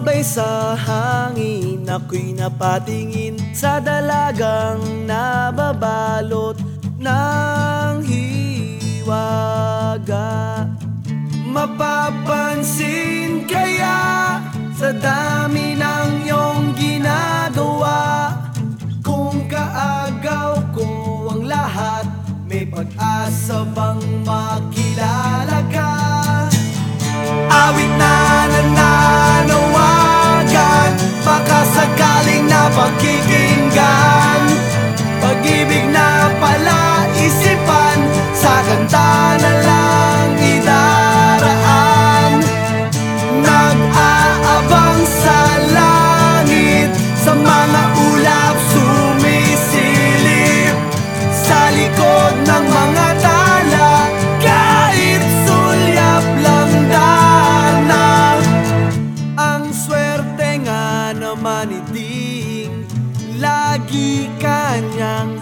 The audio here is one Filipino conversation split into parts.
Sumabay sa hangin Ako'y napatingin Sa dalagang nababalot Ng hiwaga. Mapapansin kaya Sa dami ng iyong ginagawa? Kung kaagaw ko ang lahat May pag-asa bang makilala ka? Awit na iting Lagi kanyang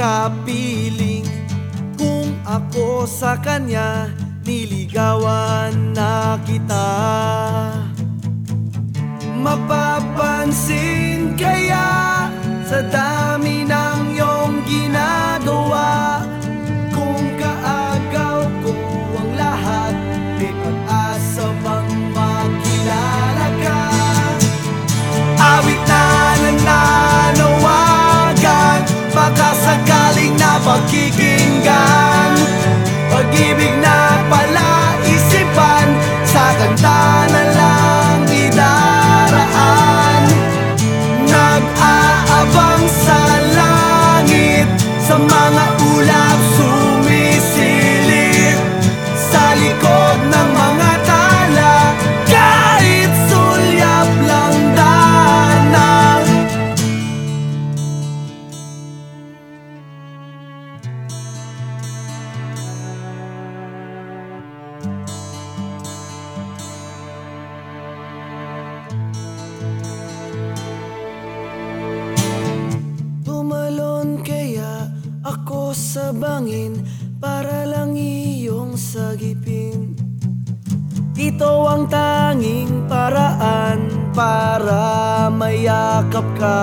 kapiling. Kung ako sa kanya Niligawan na kita. Mapapansin kaya speaking God. Sa bangin Para lang iyong sagipin. Ito ang tanging paraan Para mayakap ka